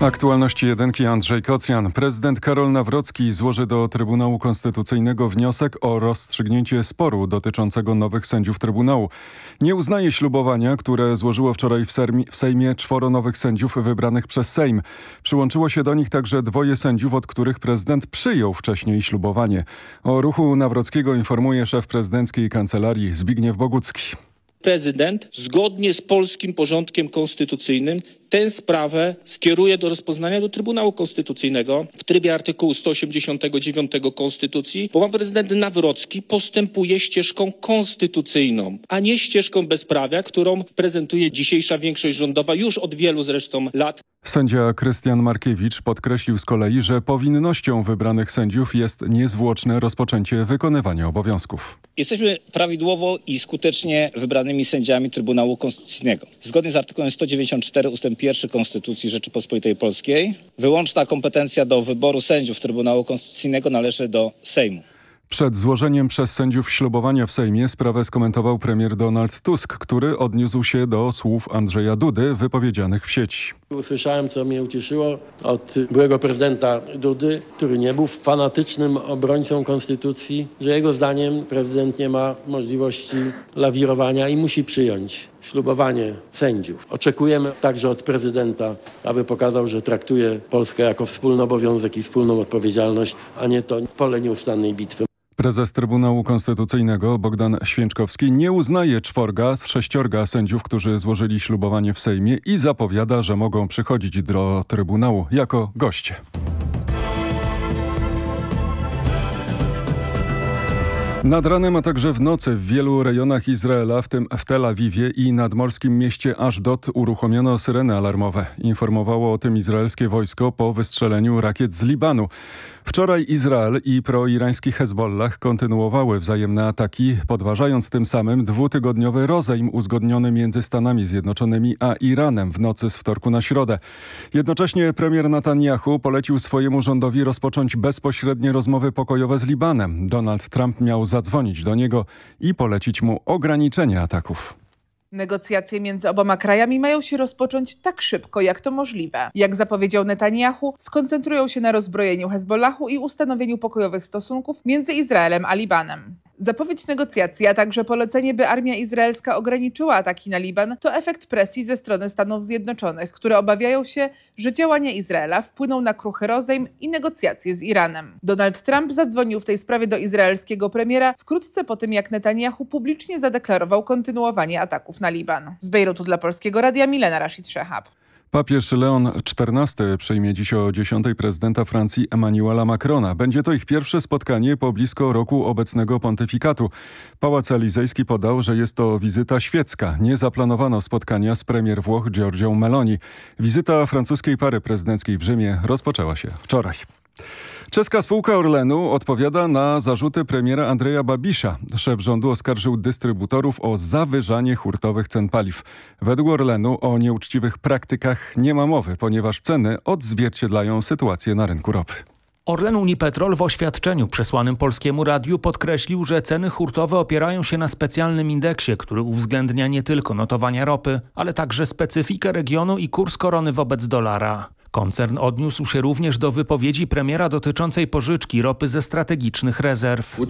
Aktualności jedynki Andrzej Kocjan. Prezydent Karol Nawrocki złoży do Trybunału Konstytucyjnego wniosek o rozstrzygnięcie sporu dotyczącego nowych sędziów Trybunału. Nie uznaje ślubowania, które złożyło wczoraj w, Sermi, w Sejmie czworo nowych sędziów wybranych przez Sejm. Przyłączyło się do nich także dwoje sędziów, od których prezydent przyjął wcześniej ślubowanie. O ruchu Nawrockiego informuje szef prezydenckiej kancelarii Zbigniew Bogucki prezydent zgodnie z polskim porządkiem konstytucyjnym tę sprawę skieruje do rozpoznania do Trybunału Konstytucyjnego w trybie artykułu 189 Konstytucji, bo pan prezydent Nawrocki postępuje ścieżką konstytucyjną, a nie ścieżką bezprawia, którą prezentuje dzisiejsza większość rządowa już od wielu zresztą lat. Sędzia Krystian Markiewicz podkreślił z kolei, że powinnością wybranych sędziów jest niezwłoczne rozpoczęcie wykonywania obowiązków. Jesteśmy prawidłowo i skutecznie wybranymi sędziami Trybunału Konstytucyjnego. Zgodnie z artykułem 194 ust. 1 Konstytucji Rzeczypospolitej Polskiej wyłączna kompetencja do wyboru sędziów Trybunału Konstytucyjnego należy do Sejmu. Przed złożeniem przez sędziów ślubowania w Sejmie sprawę skomentował premier Donald Tusk, który odniósł się do słów Andrzeja Dudy wypowiedzianych w sieci. Usłyszałem, co mnie ucieszyło od byłego prezydenta Dudy, który nie był fanatycznym obrońcą konstytucji, że jego zdaniem prezydent nie ma możliwości lawirowania i musi przyjąć ślubowanie sędziów. Oczekujemy także od prezydenta, aby pokazał, że traktuje Polskę jako wspólny obowiązek i wspólną odpowiedzialność, a nie to pole nieustannej bitwy. Prezes Trybunału Konstytucyjnego Bogdan Święczkowski nie uznaje czworga z sześciorga sędziów, którzy złożyli ślubowanie w Sejmie i zapowiada, że mogą przychodzić do Trybunału jako goście. Nad ranem, a także w nocy w wielu rejonach Izraela, w tym w Tel Awiwie i nadmorskim mieście Ashdod uruchomiono syreny alarmowe. Informowało o tym izraelskie wojsko po wystrzeleniu rakiet z Libanu. Wczoraj Izrael i proirański Hezbollah kontynuowały wzajemne ataki, podważając tym samym dwutygodniowy rozejm uzgodniony między Stanami Zjednoczonymi a Iranem w nocy z wtorku na środę. Jednocześnie premier Netanyahu polecił swojemu rządowi rozpocząć bezpośrednie rozmowy pokojowe z Libanem. Donald Trump miał zadzwonić do niego i polecić mu ograniczenie ataków. Negocjacje między oboma krajami mają się rozpocząć tak szybko, jak to możliwe. Jak zapowiedział Netanyahu, skoncentrują się na rozbrojeniu Hezbollahu i ustanowieniu pokojowych stosunków między Izraelem a Libanem. Zapowiedź negocjacji, a także polecenie, by armia izraelska ograniczyła ataki na Liban, to efekt presji ze strony Stanów Zjednoczonych, które obawiają się, że działania Izraela wpłyną na kruchy rozejm i negocjacje z Iranem. Donald Trump zadzwonił w tej sprawie do izraelskiego premiera wkrótce po tym, jak Netanyahu publicznie zadeklarował kontynuowanie ataków na Liban. Z Bejrutu dla Polskiego Radia Milena Rashid Shehab. Papież Leon XIV przyjmie dziś o 10 prezydenta Francji Emmanuela Macrona. Będzie to ich pierwsze spotkanie po blisko roku obecnego pontyfikatu. Pałac Elizejski podał, że jest to wizyta świecka. Nie zaplanowano spotkania z premier Włoch Giorgią Meloni. Wizyta francuskiej pary prezydenckiej w Rzymie rozpoczęła się wczoraj. Czeska spółka Orlenu odpowiada na zarzuty premiera Andrzeja Babisza. Szef rządu oskarżył dystrybutorów o zawyżanie hurtowych cen paliw. Według Orlenu o nieuczciwych praktykach nie ma mowy, ponieważ ceny odzwierciedlają sytuację na rynku ropy. Orlen Unipetrol w oświadczeniu przesłanym Polskiemu Radiu podkreślił, że ceny hurtowe opierają się na specjalnym indeksie, który uwzględnia nie tylko notowania ropy, ale także specyfikę regionu i kurs korony wobec dolara. Koncern odniósł się również do wypowiedzi premiera dotyczącej pożyczki ropy ze strategicznych rezerw.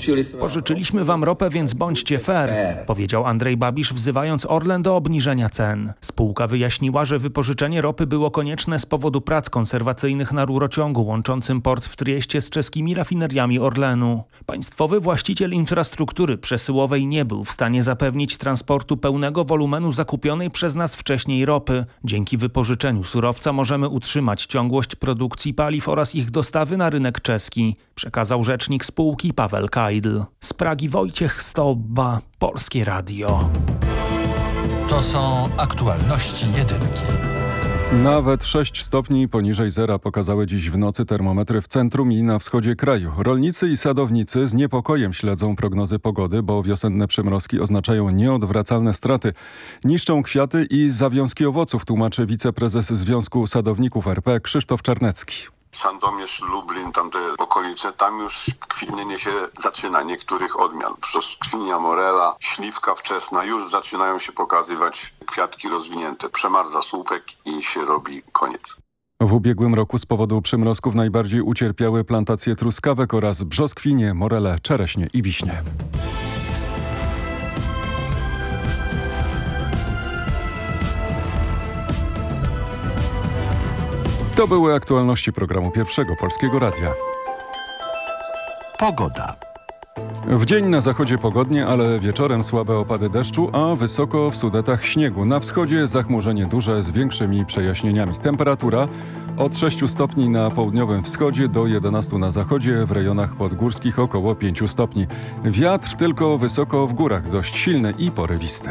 Pożyczyliśmy wam ropę, więc bądźcie fair, powiedział Andrzej Babisz, wzywając Orlen do obniżenia cen. Spółka wyjaśniła, że wypożyczenie ropy było konieczne z powodu prac konserwacyjnych na rurociągu łączącym port w Trieście z czeskimi rafineriami Orlenu. Państwowy właściciel infrastruktury przesyłowej nie był w stanie zapewnić transportu pełnego wolumenu zakupionej przez nas wcześniej ropy. Dzięki wypożyczeniu surowca możemy utrzymać utrzymać ciągłość produkcji paliw oraz ich dostawy na rynek czeski, przekazał rzecznik spółki Paweł Kajdl. Z Pragi Wojciech Stobba, Polskie Radio. To są aktualności jedynki. Nawet 6 stopni poniżej zera pokazały dziś w nocy termometry w centrum i na wschodzie kraju. Rolnicy i sadownicy z niepokojem śledzą prognozy pogody, bo wiosenne przymrozki oznaczają nieodwracalne straty. Niszczą kwiaty i zawiązki owoców, tłumaczy wiceprezes Związku Sadowników RP Krzysztof Czarnecki. Sandomierz, Lublin, tamte okolice, tam już kwitnienie się zaczyna niektórych odmian. Brzoskwinia, morela, śliwka wczesna, już zaczynają się pokazywać kwiatki rozwinięte. Przemarza słupek i się robi koniec. W ubiegłym roku z powodu przymrozków najbardziej ucierpiały plantacje truskawek oraz brzoskwinie, morele, czereśnie i wiśnie. To były aktualności programu Pierwszego Polskiego Radia. Pogoda. W dzień na zachodzie pogodnie, ale wieczorem słabe opady deszczu, a wysoko w Sudetach śniegu. Na wschodzie zachmurzenie duże z większymi przejaśnieniami. Temperatura od 6 stopni na południowym wschodzie do 11 na zachodzie, w rejonach podgórskich około 5 stopni. Wiatr tylko wysoko w górach, dość silny i porywisty.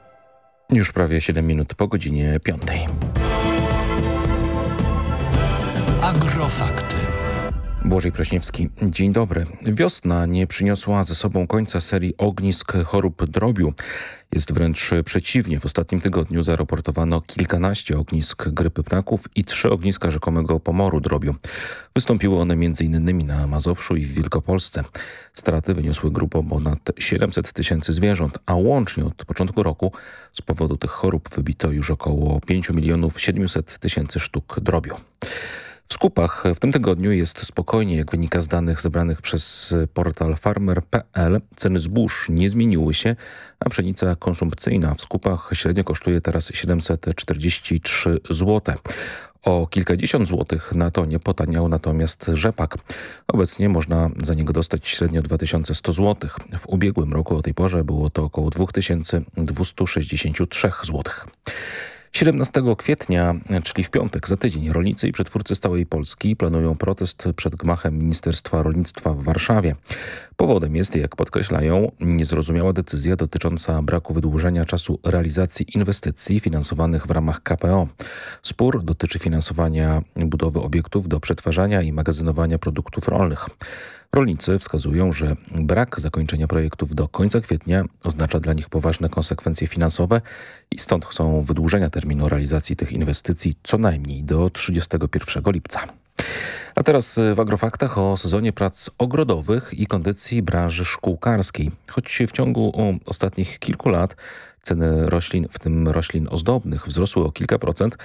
Już prawie 7 minut po godzinie 5. Agrofakty. Błożej Prośniewski, dzień dobry. Wiosna nie przyniosła ze sobą końca serii ognisk chorób drobiu. Jest wręcz przeciwnie. W ostatnim tygodniu zaraportowano kilkanaście ognisk grypy ptaków i trzy ogniska rzekomego pomoru drobiu. Wystąpiły one m.in. na Mazowszu i w Wielkopolsce. Straty wyniosły grubo ponad 700 tysięcy zwierząt, a łącznie od początku roku z powodu tych chorób wybito już około 5 milionów 700 tysięcy sztuk drobiu. Skupach w tym tygodniu jest spokojnie, jak wynika z danych zebranych przez portal farmer.pl. Ceny zbóż nie zmieniły się, a pszenica konsumpcyjna w skupach średnio kosztuje teraz 743 zł. O kilkadziesiąt złotych na tonie potaniał natomiast rzepak. Obecnie można za niego dostać średnio 2100 zł. W ubiegłym roku o tej porze było to około 2263 złotych. 17 kwietnia, czyli w piątek, za tydzień, rolnicy i przetwórcy z całej Polski planują protest przed gmachem Ministerstwa Rolnictwa w Warszawie. Powodem jest, jak podkreślają, niezrozumiała decyzja dotycząca braku wydłużenia czasu realizacji inwestycji finansowanych w ramach KPO. Spór dotyczy finansowania budowy obiektów do przetwarzania i magazynowania produktów rolnych. Rolnicy wskazują, że brak zakończenia projektów do końca kwietnia oznacza dla nich poważne konsekwencje finansowe i stąd chcą wydłużenia terminu realizacji tych inwestycji co najmniej do 31 lipca. A teraz w Agrofaktach o sezonie prac ogrodowych i kondycji branży szkółkarskiej. Choć w ciągu ostatnich kilku lat ceny roślin, w tym roślin ozdobnych, wzrosły o kilka procent,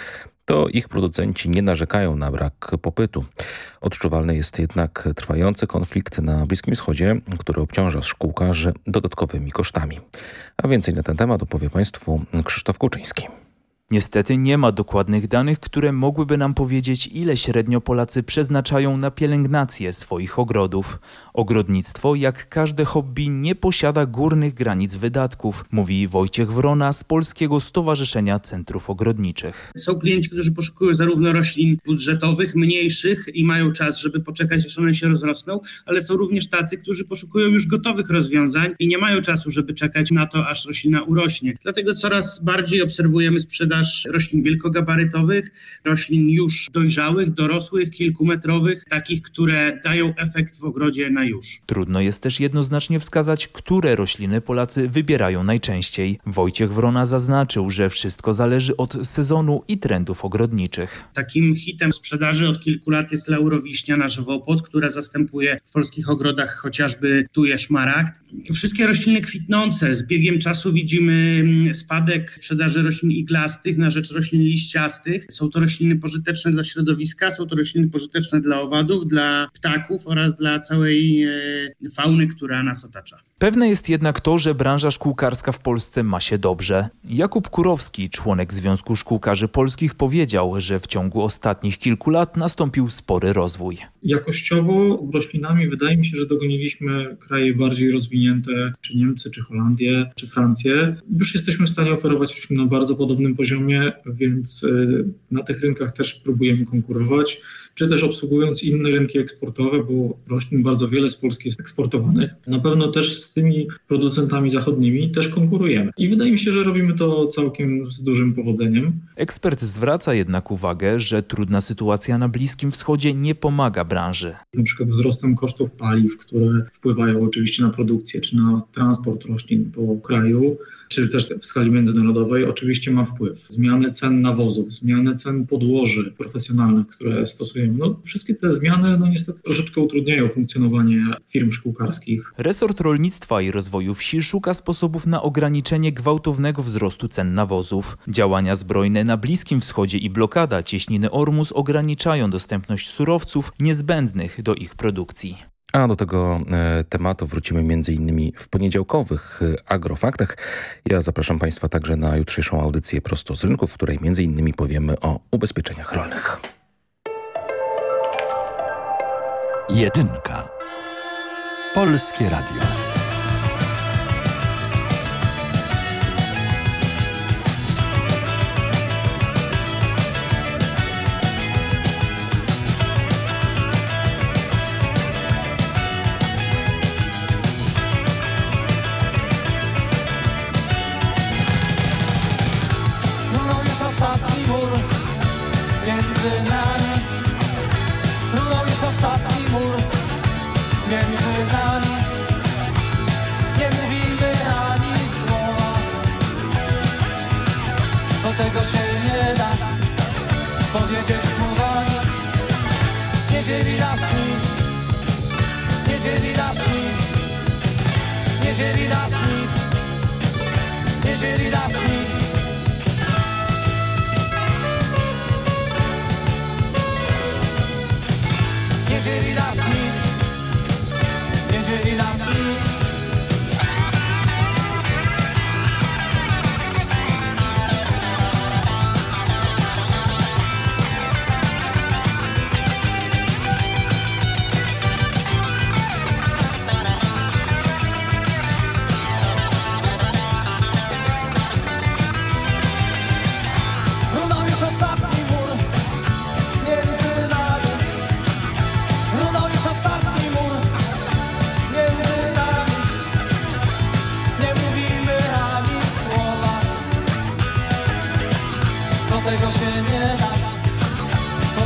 to ich producenci nie narzekają na brak popytu. Odczuwalny jest jednak trwający konflikt na Bliskim Wschodzie, który obciąża szkółkarzy dodatkowymi kosztami. A więcej na ten temat opowie Państwu Krzysztof Kuczyński. Niestety nie ma dokładnych danych, które mogłyby nam powiedzieć, ile średnio Polacy przeznaczają na pielęgnację swoich ogrodów. Ogrodnictwo, jak każde hobby, nie posiada górnych granic wydatków, mówi Wojciech Wrona z Polskiego Stowarzyszenia Centrów Ogrodniczych. Są klienci, którzy poszukują zarówno roślin budżetowych, mniejszych i mają czas, żeby poczekać, aż one się rozrosną, ale są również tacy, którzy poszukują już gotowych rozwiązań i nie mają czasu, żeby czekać na to, aż roślina urośnie. Dlatego coraz bardziej obserwujemy sprzedaż roślin wielkogabarytowych, roślin już dojrzałych, dorosłych, kilkumetrowych, takich, które dają efekt w ogrodzie na już. Trudno jest też jednoznacznie wskazać, które rośliny Polacy wybierają najczęściej. Wojciech Wrona zaznaczył, że wszystko zależy od sezonu i trendów ogrodniczych. Takim hitem sprzedaży od kilku lat jest laurowiśnia na żywopłot, która zastępuje w polskich ogrodach chociażby tuje szmaragd. Wszystkie rośliny kwitnące, z biegiem czasu widzimy spadek sprzedaży roślin iglastych, liściastych na rzecz roślin liściastych. Są to rośliny pożyteczne dla środowiska, są to rośliny pożyteczne dla owadów, dla ptaków oraz dla całej e, fauny, która nas otacza. Pewne jest jednak to, że branża szkółkarska w Polsce ma się dobrze. Jakub Kurowski, członek Związku Szkółkarzy Polskich, powiedział, że w ciągu ostatnich kilku lat nastąpił spory rozwój. Jakościowo roślinami wydaje mi się, że dogoniliśmy kraje bardziej rozwinięte, czy Niemcy, czy Holandię, czy Francję. Już jesteśmy w stanie oferować rośliny na bardzo podobnym poziomie, więc y, na tych rynkach też próbujemy konkurować czy też obsługując inne rynki eksportowe, bo roślin bardzo wiele z Polski jest eksportowanych. Na pewno też z tymi producentami zachodnimi też konkurujemy. I wydaje mi się, że robimy to całkiem z dużym powodzeniem. Ekspert zwraca jednak uwagę, że trudna sytuacja na Bliskim Wschodzie nie pomaga branży. Na przykład wzrostem kosztów paliw, które wpływają oczywiście na produkcję czy na transport roślin po kraju czy też w skali międzynarodowej, oczywiście ma wpływ. Zmiany cen nawozów, zmiany cen podłoży profesjonalnych, które stosujemy. No, wszystkie te zmiany no, niestety troszeczkę utrudniają funkcjonowanie firm szkółkarskich. Resort Rolnictwa i Rozwoju Wsi szuka sposobów na ograniczenie gwałtownego wzrostu cen nawozów. Działania zbrojne na Bliskim Wschodzie i blokada cieśniny Ormus ograniczają dostępność surowców niezbędnych do ich produkcji. A do tego e, tematu wrócimy m.in. w poniedziałkowych e, agrofaktach. Ja zapraszam Państwa także na jutrzejszą audycję prosto z rynku, w której m.in. powiemy o ubezpieczeniach rolnych. Jedynka. Polskie Radio.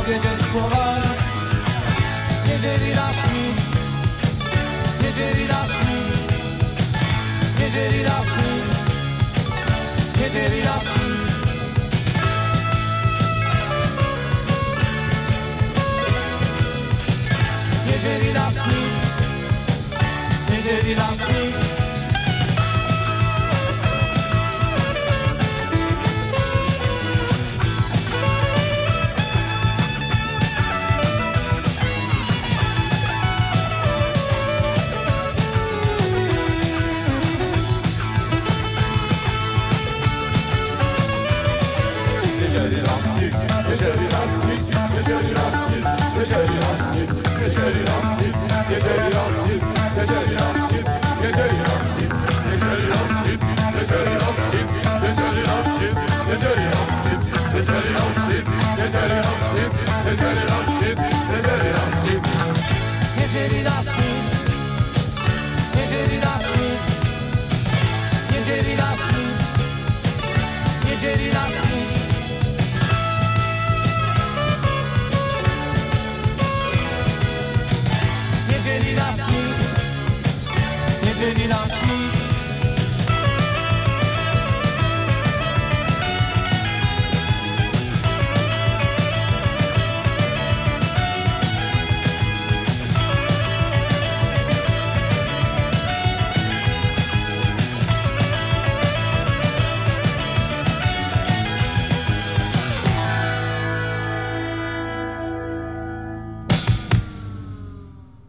gece solar Geceleri asmış Geceleri asmış Geceleri asmış Geceleri asmış Geceleri asmış Geceleri asmış singing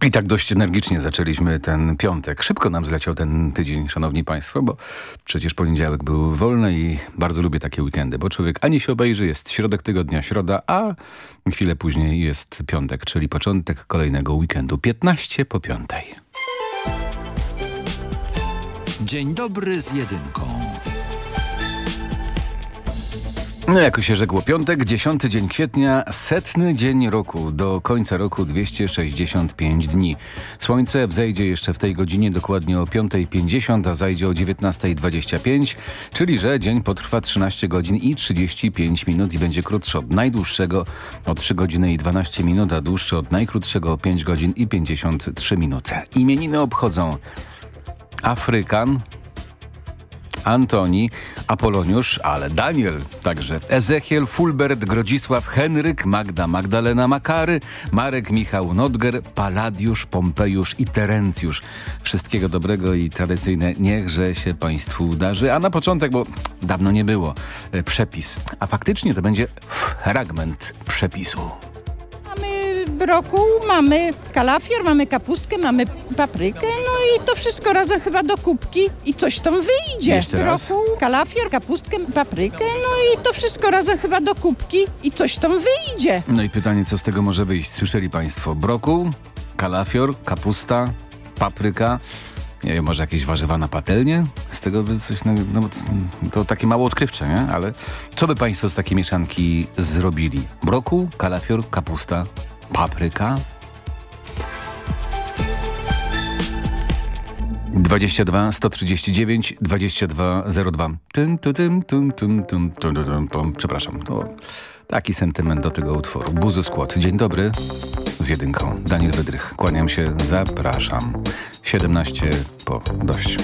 I tak dość energicznie zaczęliśmy ten piątek. Szybko nam zleciał ten tydzień, szanowni państwo, bo przecież poniedziałek był wolny i bardzo lubię takie weekendy, bo człowiek ani się obejrzy, jest środek tygodnia, środa, a chwilę później jest piątek, czyli początek kolejnego weekendu. 15 po piątej. Dzień dobry z jedynką. No jako się rzekło piątek, 10 dzień kwietnia, setny dzień roku, do końca roku 265 dni. Słońce wzejdzie jeszcze w tej godzinie dokładnie o 5.50, a zajdzie o 19.25, czyli że dzień potrwa 13 godzin i 35 minut i będzie krótszy od najdłuższego o 3 godziny i 12 minut, a dłuższy od najkrótszego o 5 godzin i 53 minuty. Imieniny obchodzą Afrykan, Antoni, Apoloniusz, ale Daniel, także Ezechiel, Fulbert, Grodzisław, Henryk, Magda, Magdalena Makary, Marek, Michał, Nodger, Paladiusz, Pompejusz i Terencjusz. Wszystkiego dobrego i tradycyjne niechże się Państwu udarzy. A na początek, bo dawno nie było, e, przepis. A faktycznie to będzie fragment przepisu. Brokuł, mamy kalafior, mamy kapustkę, mamy paprykę, no i to wszystko razem chyba do kubki i coś tam wyjdzie. Jeszcze raz. brokuł, kalafior, kapustkę, paprykę, no i to wszystko razem chyba do kubki i coś tam wyjdzie. No i pytanie, co z tego może wyjść? Słyszeli Państwo brokuł, kalafior, kapusta, papryka, nie wiem, może jakieś warzywa na patelnię? Z tego by coś, no, no, to takie mało odkrywcze, nie? Ale co by Państwo z takiej mieszanki zrobili? Brokuł, kalafior, kapusta, papryka? 22 139 2202. Tym, tym, tum, tum, tum, tum, pom. Przepraszam, to taki sentyment do tego utworu. Buzu Skłot. Dzień dobry z jedynką. Daniel Wydrych. Kłaniam się, zapraszam. 17 po dość.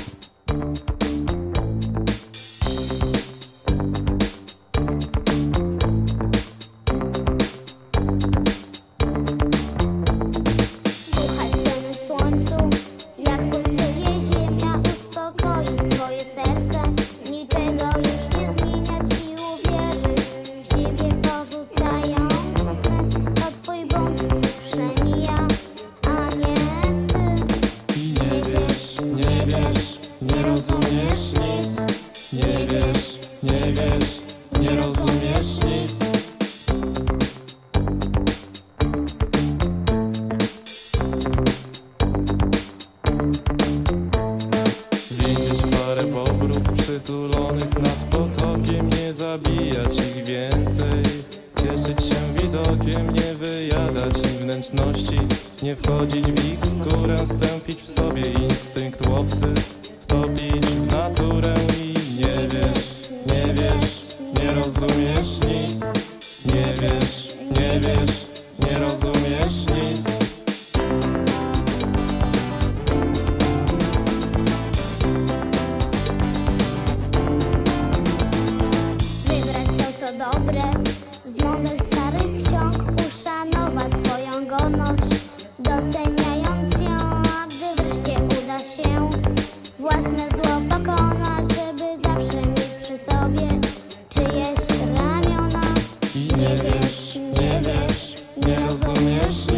você.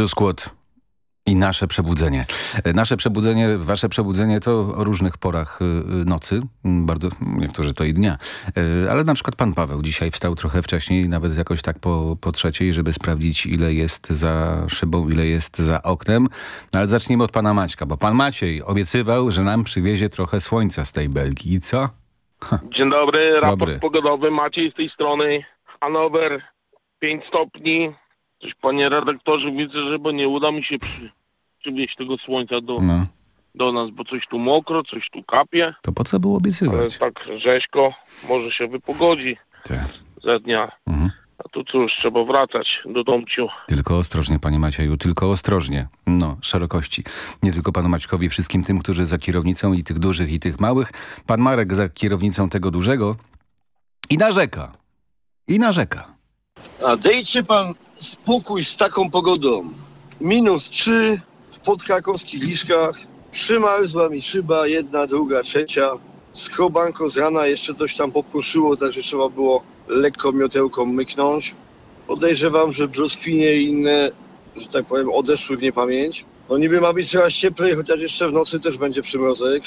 Buzoskłot. I nasze przebudzenie. E, Nasze przebudzenie, wasze przebudzenie to o różnych porach y, nocy, bardzo, niektórzy to i dnia. E, Ale na przykład pan Paweł dzisiaj wstał trochę wcześniej, nawet jakoś tak po, po trzeciej, żeby sprawdzić ile jest za szybą, ile jest za oknem. No, Ale zacznijmy od pana Maćka, bo pan Maciej obiecywał, że nam przywiezie trochę słońca z tej Belgii. I co? Dzień dobry, raport Dobry. pogodowy Maciej z tej strony. Hanower 5 stopni. Coś panie redaktorze widzę, że bo nie uda mi się przy, przywieźć tego słońca do, No, do nas, bo coś tu mokro, coś tu kapie. to po co było Ale obiecywać? tak rzeźko może się wypogodzi za dnia. Mhm. A tu cóż, trzeba wracać do domciu. Tylko ostrożnie, panie Macieju, tylko ostrożnie. No, szerokości. Nie tylko panu Maćkowi, wszystkim tym, którzy za kierownicą i tych dużych, i tych małych. Pan Marek za kierownicą tego dużego i narzeka. I narzeka. A dejcie pan spokój z taką pogodą. Minus 3 w podkrakowskich Liszkach. Przymarzła mi szyba, jedna, druga, trzecia. Skrobanko z rana jeszcze coś tam popruszyło, także trzeba było lekko miotełką myknąć. Podejrzewam, że brzoskwinie i inne, że tak powiem, odeszły w niepamięć. No niby ma być coraz cieplej, chociaż jeszcze w nocy też będzie przymrozek.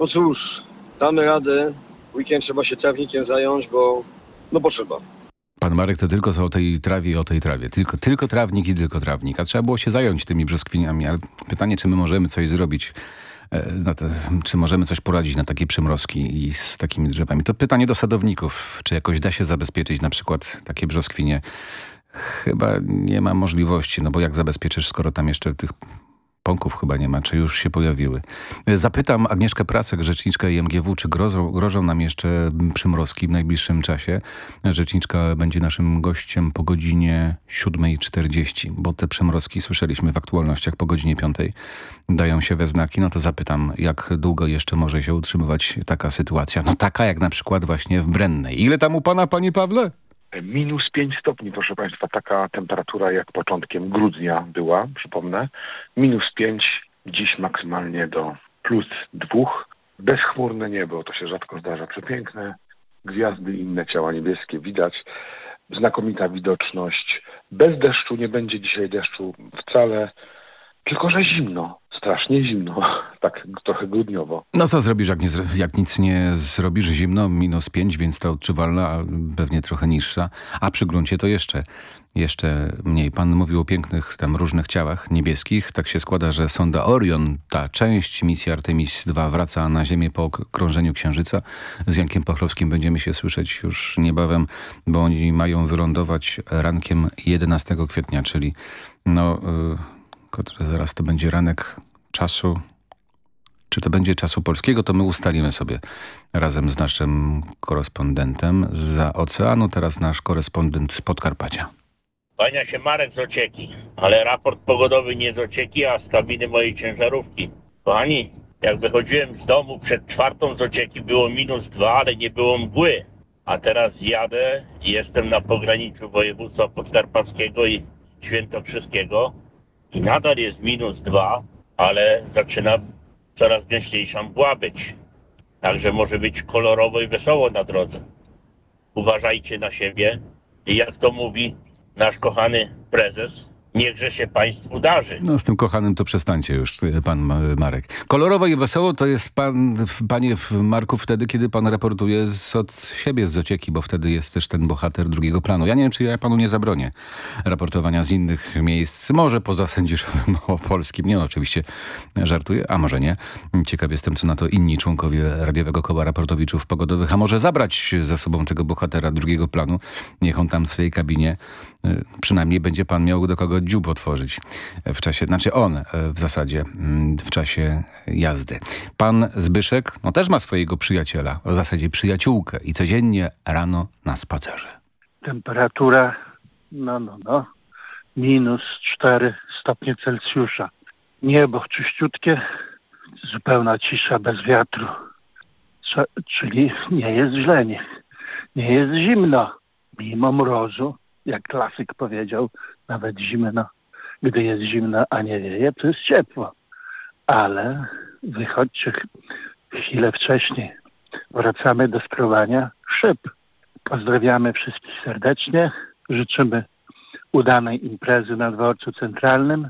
No cóż, damy radę. W weekend trzeba się trawnikiem zająć, bo no potrzeba. Pan Marek to tylko o tej trawie i o tej trawie. Tylko, tylko trawnik i tylko trawnik. A trzeba było się zająć tymi brzoskwiniami. Ale pytanie, czy my możemy coś zrobić, e, te, czy możemy coś poradzić na takie przymrozki i z takimi drzewami. To pytanie do sadowników. Czy jakoś da się zabezpieczyć na przykład takie brzoskwinie? Chyba nie ma możliwości, no bo jak zabezpieczysz, skoro tam jeszcze tych pąków chyba nie ma, czy już się pojawiły. Zapytam Agnieszkę Pracek, rzeczniczkę IMGW, czy grożą, grożą nam jeszcze przymrozki w najbliższym czasie. Rzeczniczka będzie naszym gościem po godzinie 7.40, bo te przymrozki słyszeliśmy w aktualnościach po godzinie 5. Dają się we znaki, no to zapytam, jak długo jeszcze może się utrzymywać taka sytuacja? No taka jak na przykład właśnie w Brennej. Ile tam u pana, panie Pawle? Minus 5 stopni, proszę Państwa, taka temperatura jak początkiem grudnia była, przypomnę. Minus 5, dziś maksymalnie do plus 2. Bezchmurne niebo, to się rzadko zdarza, przepiękne. Gwiazdy inne ciała niebieskie widać. Znakomita widoczność. Bez deszczu, nie będzie dzisiaj deszczu wcale, tylko że zimno, strasznie zimno, tak trochę grudniowo. No co zrobisz, jak, nie, jak nic nie zrobisz? Zimno, minus 5, więc ta odczuwalna, pewnie trochę niższa. A przy gruncie to jeszcze, jeszcze mniej. Pan mówił o pięknych tam różnych ciałach niebieskich. Tak się składa, że sonda Orion, ta część misji Artemis II wraca na Ziemię po krążeniu Księżyca. Z Jankiem Pochlowskim będziemy się słyszeć już niebawem, bo oni mają wylądować rankiem 11 kwietnia, czyli no... Kotre zaraz to będzie ranek czasu. Czy to będzie czasu polskiego, to my ustalimy sobie razem z naszym korespondentem za oceanu. Teraz nasz korespondent z Podkarpacia. Kłania się Marek z Ocieki, ale raport pogodowy nie z Ocieki, a z kabiny mojej ciężarówki. Kochani, jak wychodziłem z domu przed czwartą z Ocieki było minus dwa, ale nie było mgły. A teraz jadę i jestem na pograniczu województwa podkarpackiego i świętokrzyskiego i nadal jest minus dwa, ale zaczyna coraz gęściejsza mgła być. Także może być kolorowo i wesoło na drodze. Uważajcie na siebie i jak to mówi nasz kochany prezes, niechże się Państwu darzy. No z tym kochanym to przestańcie już, y, pan Ma- Marek. Kolorowo i wesoło to jest pan, panie Marku wtedy, kiedy pan raportuje z, od siebie z ocieki, bo wtedy jest też ten bohater drugiego planu. Ja nie wiem, czy ja panu nie zabronię raportowania z innych miejsc, może poza sędziszowym małopolskim. Nie, no, oczywiście żartuję, a może nie. Ciekaw jestem, co na to inni członkowie Radiowego Koła Raportowiczów Pogodowych, a może zabrać ze sobą tego bohatera drugiego planu. Niech on tam w tej kabinie, y, przynajmniej będzie pan miał do kogo dziób otworzyć w czasie, znaczy on e, w zasadzie mm, w czasie jazdy. Pan Zbyszek, no też ma swojego przyjaciela, w zasadzie przyjaciółkę i codziennie rano na spacerze. Temperatura, no, no, no, minus 4 stopnie Celsjusza. Niebo czyściutkie, zupełna cisza bez wiatru. Co, czyli nie jest źle, nie, nie jest zimno. Mimo mrozu, jak klasyk powiedział, nawet zimno. Gdy jest zimno, a nie wieje, to jest ciepło. Ale wychodźcie ch- chwilę wcześniej. Wracamy do skrowania szyb. Pozdrawiamy wszystkich serdecznie. Życzymy udanej imprezy na dworcu centralnym.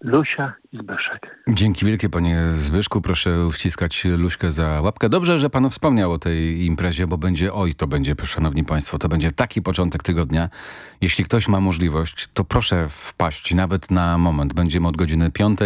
Lusia Zbyszek. Dzięki wielkie panie Zbyszku. Proszę uściskać Luśkę za łapkę. Dobrze, że pan wspomniał o tej imprezie, bo będzie, oj, to będzie, szanowni państwo, to będzie taki początek tygodnia. Jeśli ktoś ma możliwość, to proszę wpaść nawet na moment. Będziemy od godziny 5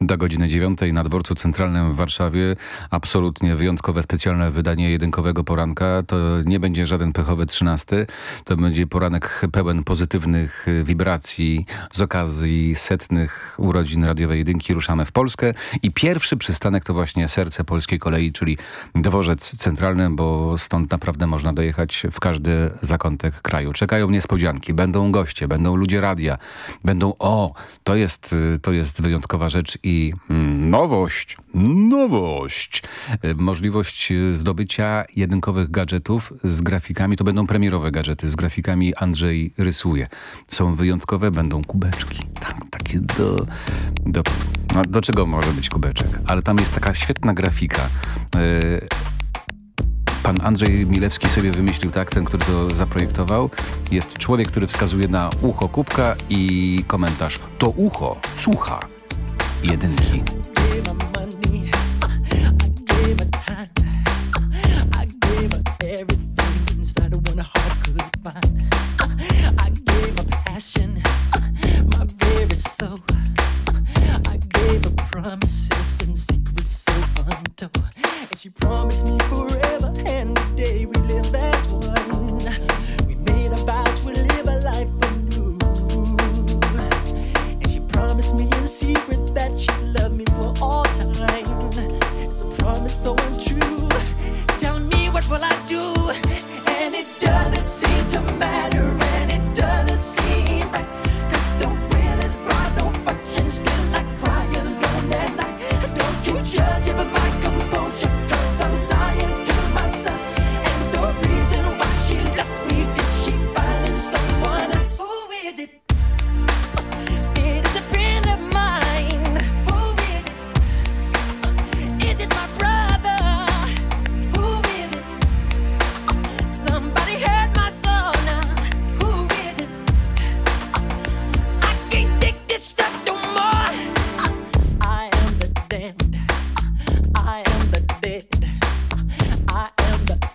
do godziny 9 na dworcu centralnym w Warszawie. Absolutnie wyjątkowe, specjalne wydanie jedynkowego poranka. To nie będzie żaden pechowy 13. To będzie poranek pełen pozytywnych wibracji z okazji setnych urodzin radiowej jedynki. Ruszamy w Polskę i pierwszy przystanek to właśnie serce polskiej kolei, czyli dworzec centralny, bo stąd naprawdę można dojechać w każdy zakątek kraju. Czekają niespodzianki, będą goście, będą ludzie radia, będą o, to jest, to jest wyjątkowa rzecz i mm, nowość, nowość, Y, możliwość zdobycia jedynkowych gadżetów z grafikami, to będą premierowe gadżety, z grafikami Andrzej rysuje. Są wyjątkowe, będą kubeczki, tak, takie do, do, no, do czego może być kubeczek? Ale tam jest taka świetna grafika. Yy, Pan Andrzej Milewski sobie wymyślił tak, ten, który to zaprojektował. Jest człowiek, który wskazuje na ucho kubka i komentarz. To ucho słucha jedynki. She promised me forever and the day we live as one. We made our vows, we live a life anew. And she promised me in secret that she'd love me for all time. It's a promise so untrue. Tell me what will I do? And it doesn't seem to matter,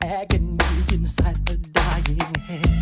agony inside the dying head.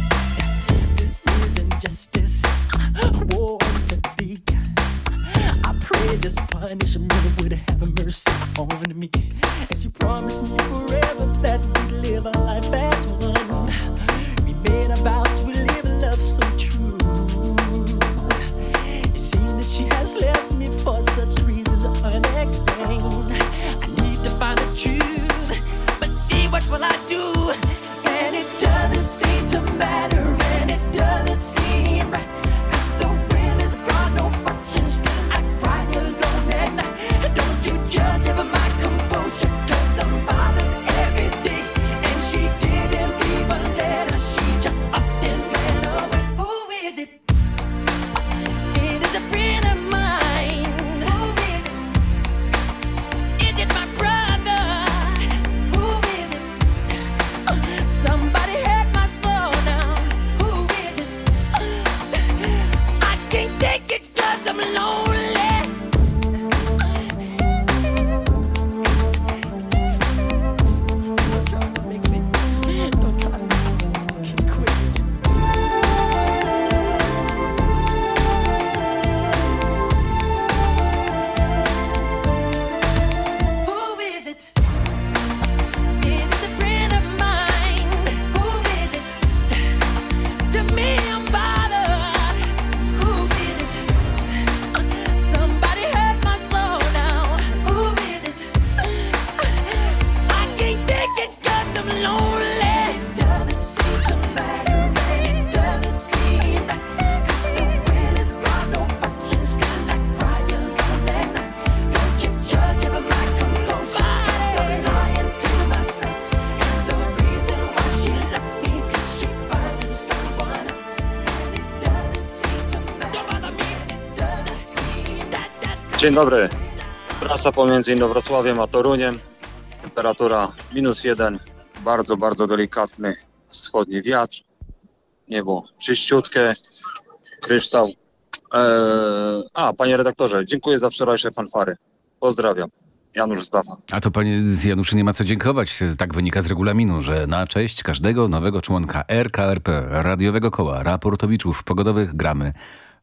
Dzień dobry. Trasa pomiędzy Inowrocławiem a Toruniem. Temperatura minus jeden. Bardzo, bardzo delikatny wschodni wiatr. Niebo czyściutkie. kryształ. Eee, a, panie redaktorze, dziękuję za wczorajsze fanfary. Pozdrawiam. Janusz Zdawa. A to panie Januszu nie ma co dziękować. Tak wynika z regulaminu, że na cześć każdego nowego członka RKRP, Radiowego Koła Raportowiczów Pogodowych gramy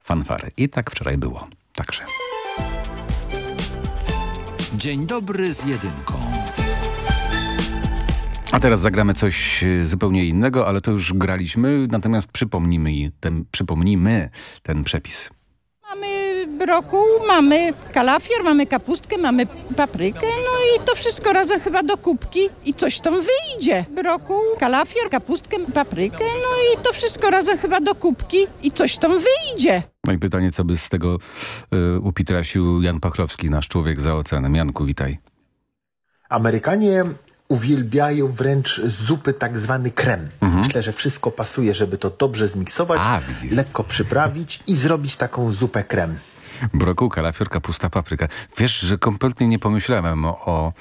fanfary. I tak wczoraj było. Także. Dzień dobry z jedynką. A teraz zagramy coś e, zupełnie innego, ale to już graliśmy, natomiast przypomnijmy ten, przypomnijmy ten przepis. Mamy brokuł, mamy kalafior, mamy kapustkę, mamy paprykę, no i to wszystko razem chyba do kubki i coś tam wyjdzie. Brokuł, kalafior, kapustkę, paprykę, no i to wszystko razem chyba do kubki i coś tam wyjdzie. No i pytanie, co by z tego y, upitrasił Jan Pachlowski, nasz człowiek za oceanem. Janku, witaj. Amerykanie uwielbiają wręcz zupy tak zwany krem. Myślę, że wszystko pasuje, żeby to dobrze zmiksować, lekko przyprawić i zrobić taką zupę krem. Brokuł, kalafior, kapusta, papryka. Wiesz, że kompletnie nie pomyślałem o, o,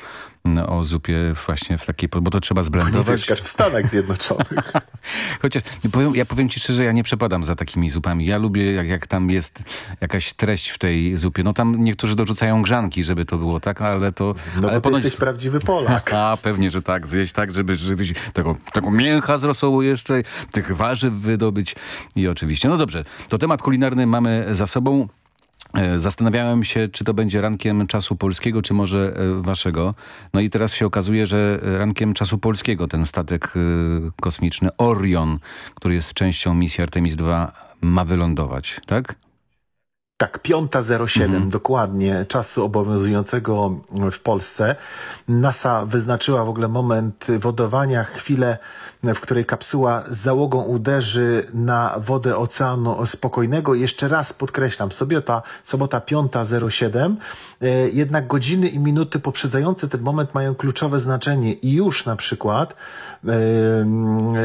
o zupie właśnie w takiej, bo to trzeba zblendować. w Stanach Zjednoczonych. Chociaż nie powiem, ja powiem ci szczerze, ja nie przepadam za takimi zupami. Ja lubię, jak, jak tam jest jakaś treść w tej zupie. No tam niektórzy dorzucają grzanki, żeby to było tak, ale to... No ale bo ty jesteś prawdziwy Polak. A, pewnie, że tak. Zjeść tak, żeby, żeby tego, tego mięcha z rosołu jeszcze, tych warzyw wydobyć i oczywiście. No dobrze, to temat kulinarny mamy za sobą. E, Zastanawiałem się, czy to będzie rankiem czasu polskiego, czy może e, waszego. No i teraz się okazuje, że rankiem czasu polskiego ten statek e, kosmiczny Orion, który jest częścią misji Artemis II, ma wylądować, tak? Tak, 5.07 Mhm. dokładnie czasu obowiązującego w Polsce. NASA wyznaczyła w ogóle moment wodowania, chwilę, w której kapsuła z załogą uderzy na wodę Oceanu Spokojnego. Jeszcze raz podkreślam, sobota, sobota 5.07. E, Jednak godziny i minuty poprzedzające ten moment mają kluczowe znaczenie i już na przykład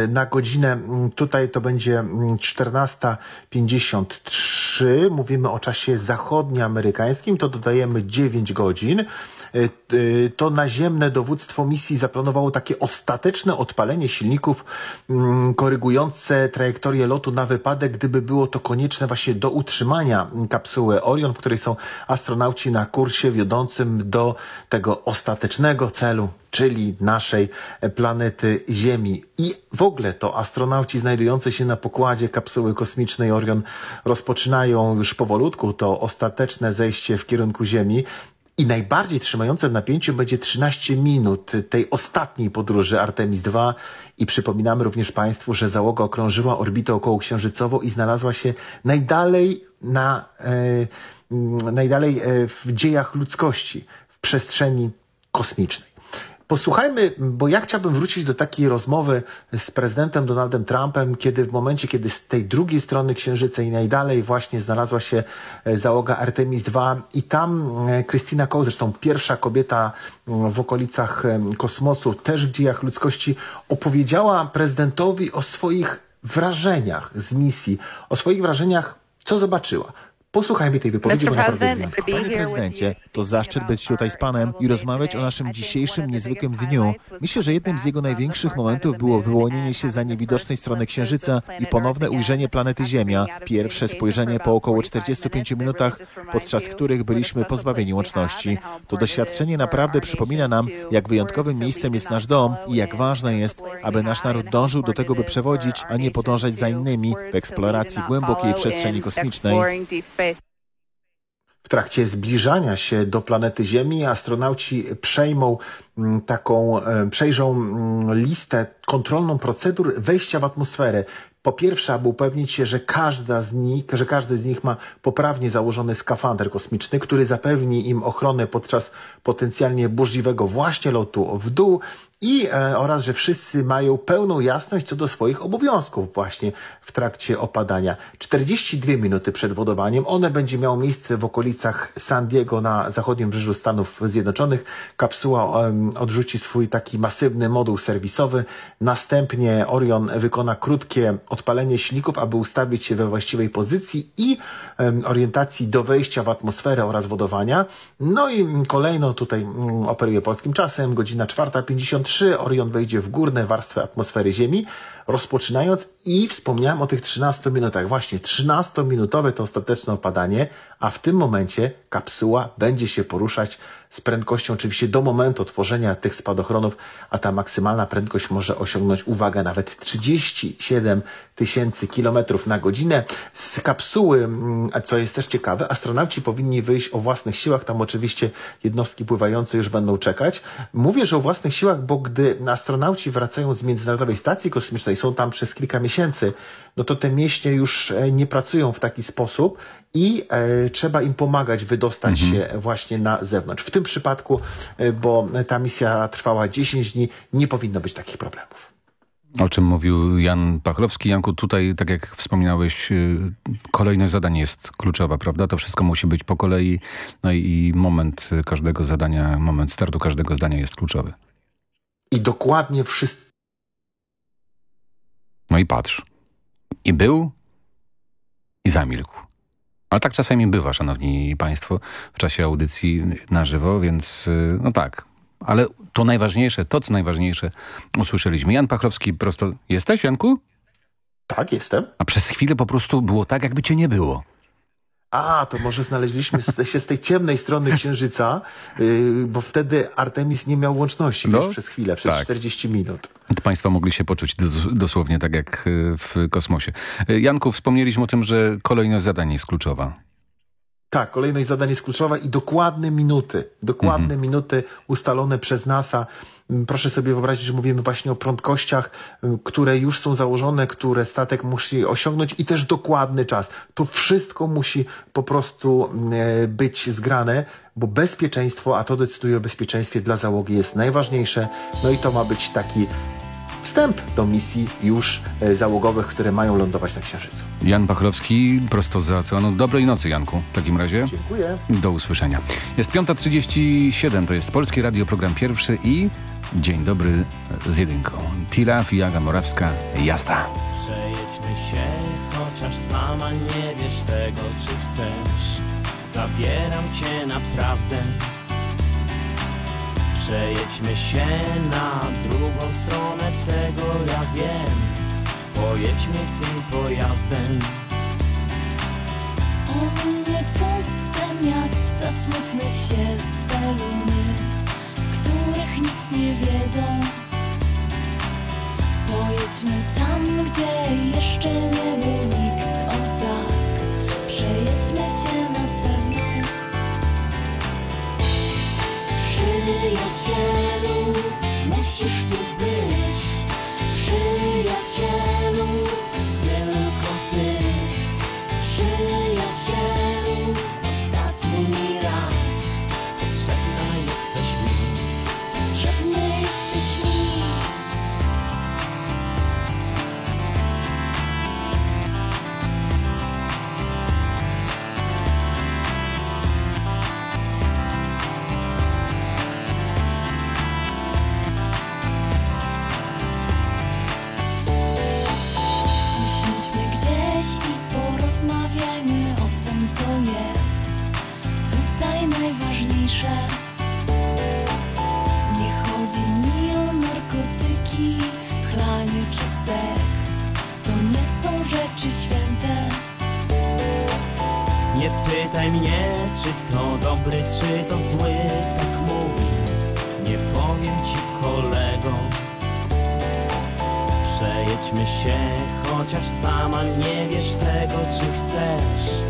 na godzinę tutaj to będzie 14.53. Mówimy o czasie zachodnioamerykańskim, to dodajemy 9 godzin. E, e, To naziemne dowództwo misji zaplanowało takie ostateczne odpalenie silników mm, korygujące trajektorię lotu na wypadek, gdyby było to konieczne właśnie do utrzymania kapsuły Orion, w której są astronauci na kursie wiodącym do tego ostatecznego celu, czyli naszej planety Ziemi. I w ogóle to astronauci znajdujący się na pokładzie kapsuły kosmicznej Orion rozpoczynają już powolutku to ostateczne zejście w kierunku Ziemi. I najbardziej trzymające w napięciu będzie 13 minut tej ostatniej podróży Artemis II. I przypominamy również Państwu, że załoga okrążyła orbitę okołoksiężycową i znalazła się najdalej na, e, najdalej e, w dziejach ludzkości, w przestrzeni kosmicznej. Posłuchajmy, bo ja chciałbym wrócić do takiej rozmowy z prezydentem Donaldem Trumpem, kiedy w momencie, kiedy z tej drugiej strony Księżyca i najdalej właśnie znalazła się e, załoga Artemis II i tam e, Christina Cole, zresztą pierwsza kobieta m, w okolicach kosmosu, też w dziejach ludzkości, opowiedziała prezydentowi o swoich wrażeniach z misji, o swoich wrażeniach, co zobaczyła. Posłuchajmy tej wypowiedzi, bo naprawdę. Panie prezydencie, to zaszczyt być tutaj z panem i rozmawiać o naszym dzisiejszym niezwykłym dniu. Myślę, że jednym z jego największych momentów było wyłonienie się za niewidocznej strony Księżyca i ponowne ujrzenie planety Ziemia. Pierwsze spojrzenie po około 45 minutach, podczas których byliśmy pozbawieni łączności. To doświadczenie naprawdę przypomina nam, jak wyjątkowym miejscem jest nasz dom i jak ważne jest, aby nasz naród dążył do tego, by przewodzić, a nie podążać za innymi w eksploracji głębokiej przestrzeni kosmicznej. W trakcie zbliżania się do planety Ziemi astronauci przejmą mm, taką, e, przejrzą mm, listę kontrolną procedur wejścia w atmosferę. Po pierwsze, aby upewnić się, że każda z nich, że każdy z nich ma poprawnie założony skafander kosmiczny, który zapewni im ochronę podczas potencjalnie burzliwego właśnie lotu w dół i e, oraz, że wszyscy mają pełną jasność co do swoich obowiązków właśnie w trakcie opadania. 42 minuty przed wodowaniem, one będzie miało miejsce w okolicach San Diego na zachodnim brzeżu Stanów Zjednoczonych. Kapsuła em, odrzuci swój taki masywny moduł serwisowy. Następnie Orion wykona krótkie odpalenie silników, aby ustawić się we właściwej pozycji i em, orientacji do wejścia w atmosferę oraz wodowania. No i kolejno tutaj mm, operuje polskim czasem, godzina 4.53, Orion wejdzie w górne warstwy atmosfery Ziemi, rozpoczynając i wspomniałem o tych 13 minutach. Właśnie 13-minutowe to ostateczne opadanie, a w tym momencie kapsuła będzie się poruszać z prędkością oczywiście do momentu tworzenia tych spadochronów, a ta maksymalna prędkość może osiągnąć, uwaga, nawet 37 tysięcy kilometrów na godzinę. Z kapsuły, mm, co jest też ciekawe, astronauci powinni wyjść o własnych siłach, tam oczywiście jednostki pływające już będą czekać. Mówię, że o własnych siłach, bo gdy astronauci wracają z Międzynarodowej Stacji Kosmicznej, są tam przez kilka miesięcy, no to te mięśnie już e, nie pracują w taki sposób i e, trzeba im pomagać wydostać się właśnie na zewnątrz. W tym przypadku, e, bo ta misja trwała 10 dni, nie powinno być takich problemów. O czym mówił Jan Pachlowski. Janku, tutaj, tak jak wspominałeś, y, kolejność zadań jest kluczowa, prawda? To wszystko musi być po kolei, no i, i moment każdego zadania, moment startu każdego zdania jest kluczowy. I dokładnie wszyscy No i patrz. I był, i zamilkł. Ale tak czasami bywa, szanowni państwo, w czasie audycji na żywo, więc y, no tak. Ale to najważniejsze, to co najważniejsze usłyszeliśmy. Jan Pachlowski prosto... Jesteś, Janku? Tak, jestem. A przez chwilę po prostu było tak, jakby cię nie było. A, to może znaleźliśmy się z tej ciemnej strony Księżyca, yy, bo wtedy Artemis nie miał łączności No, wiesz, przez chwilę, przez tak. 40 minut. Państwo mogli się poczuć dos dosłownie tak jak y, w kosmosie. Y, Janku, wspomnieliśmy o tym, że kolejność zadań jest kluczowa. Tak, kolejność zadań jest kluczowa i dokładne minuty, dokładne Mhm. minuty ustalone przez NASA. Proszę sobie wyobrazić, że mówimy właśnie o prędkościach, y, które już są założone, które statek musi osiągnąć i też dokładny czas. To wszystko musi po prostu e, być zgrane, bo bezpieczeństwo, a to decyduje o bezpieczeństwie dla załogi jest najważniejsze. No i to ma być taki wstęp do misji już e, załogowych, które mają lądować na Księżycu. Jan Pachlowski, prosto z oceanu. Dobrej nocy, Janku, w takim razie. Dziękuję. Do usłyszenia. Jest 5.37, to jest Polski Radio, program pierwszy i Dzień dobry z jedynką. Tila Fijaga Morawska, jazda. Przejedźmy się, chociaż sama nie wiesz tego, czy chcesz. Zabieram cię naprawdę. Przejedźmy się na drugą stronę tego, ja wiem. Pojedźmy tym pojazdem. Omylnie puste miasta, smutne wsie z których nic nie wiedzą. Pojedźmy tam, gdzie jeszcze nie był nikt, o tak. Przejedźmy się na pewno. Przyjacielu, musisz tu być. Przyjacielu, Się, chociaż sama nie wiesz tego, czy chcesz.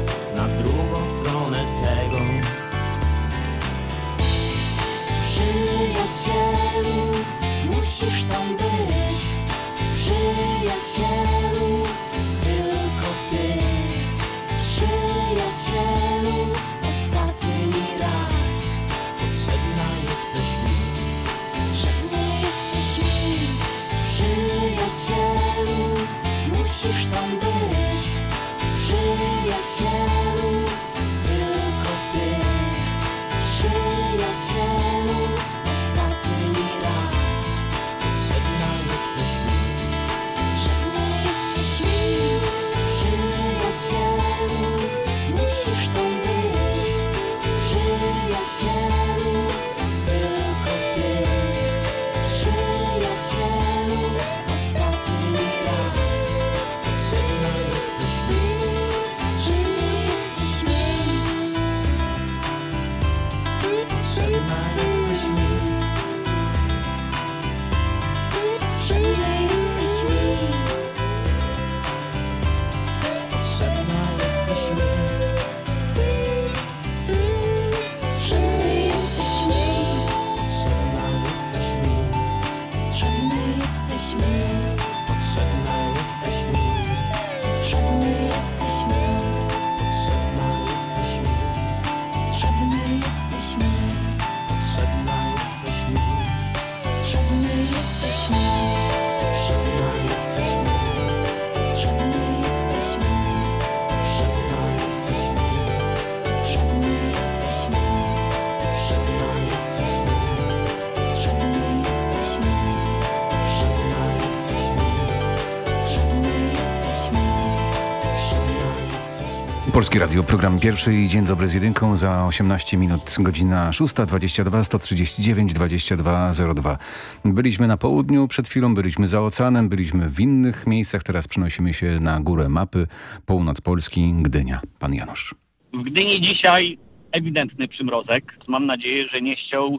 Polskie Radio, program pierwszy i Dzień Dobry z Jedynką za 18 minut, godzina 6.22, 139 2202. Byliśmy na południu przed chwilą, byliśmy za oceanem, byliśmy w innych miejscach, teraz przenosimy się na górę mapy, północ Polski, Gdynia. Pan Janusz. W Gdyni dzisiaj ewidentny przymrozek. Mam nadzieję, że nie ściął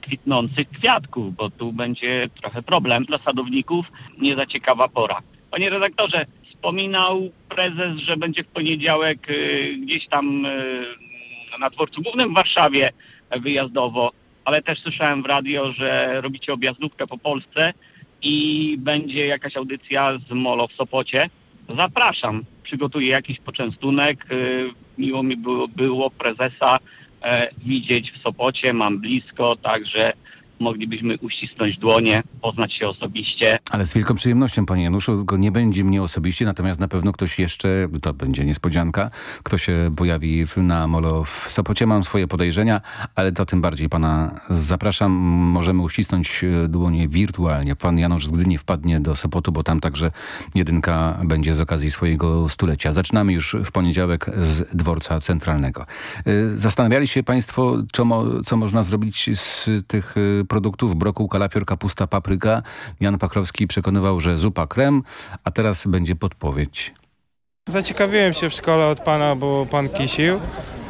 kwitnących kwiatków, bo tu będzie trochę problem dla sadowników. Nie za ciekawa pora. Panie redaktorze, wspominał prezes, że będzie w poniedziałek y, gdzieś tam y, na dworcu głównym w Warszawie wyjazdowo, ale też słyszałem w radio, że robicie objazdówkę po Polsce i będzie jakaś audycja z Molo w Sopocie. Zapraszam, przygotuję jakiś poczęstunek. y, Miło mi było, było prezesa e, widzieć w Sopocie, mam blisko, także moglibyśmy uścisnąć dłonie, poznać się osobiście. Ale z wielką przyjemnością, panie Januszu, go nie będzie mnie osobiście, natomiast na pewno ktoś jeszcze, to będzie niespodzianka, kto się pojawi na Molo w Sopocie. Mam swoje podejrzenia, ale to tym bardziej pana zapraszam. Możemy uścisnąć e, dłonie wirtualnie. Pan Janusz z Gdyni wpadnie do Sopotu, bo tam także jedynka będzie z okazji swojego stulecia. Zaczynamy już w poniedziałek z dworca centralnego. E, Zastanawiali się państwo, co, mo, co można zrobić z tych e, produktów brokuł, kalafior, kapusta, papryka. Jan Pachrowski przekonywał, że zupa krem, a teraz będzie podpowiedź. Zaciekawiłem się w szkole od pana, bo pan kisił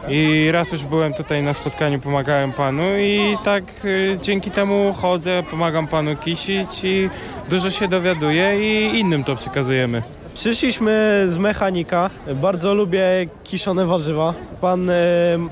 i raz już byłem tutaj na spotkaniu, pomagałem panu i tak y, dzięki temu chodzę, pomagam panu kisić i dużo się dowiaduję i innym to przekazujemy. Przyszliśmy z mechanika. Bardzo lubię kiszone warzywa. Pan e,